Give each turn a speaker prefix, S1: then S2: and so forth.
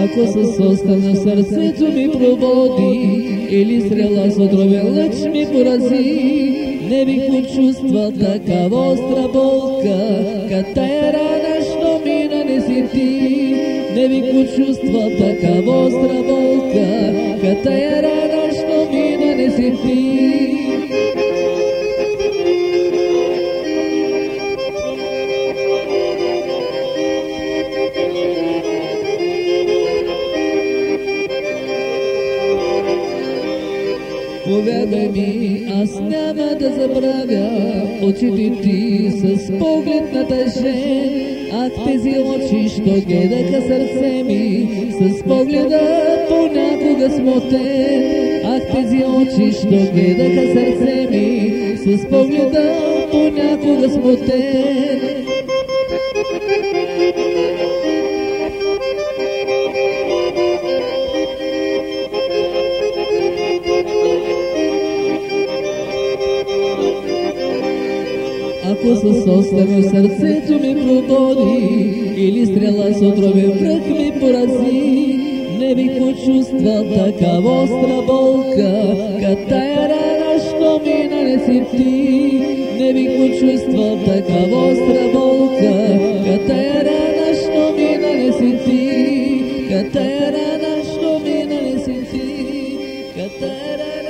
S1: Ако с остана сърцето ми проводи, или стрела с отровен лъч ми порази, не бих почувствал такава остра болка, катая рана, що ми нанеси ти. Не бих почувствал такава остра болка, катая рана, що ми нанеси ти. Повярвай ми, аз няма да забравя очите ти с поглед на тъжен. Ах, тези очи, що гледаха сърце ми, с погледа понякога смотен. Ах, тези очи, що гледаха сърце ми, с погледа понякога смотен. Ако със остено сърцето ми прогоди или стрела с отровен връх ми порази, не бих почувствал такава остра болка, като тая рана, що ми нанеси ти. Не бих почувствал такава остра болка, като тая рана, що ми нанеси ти. Като рана, що ми нанеси ти. Като рана,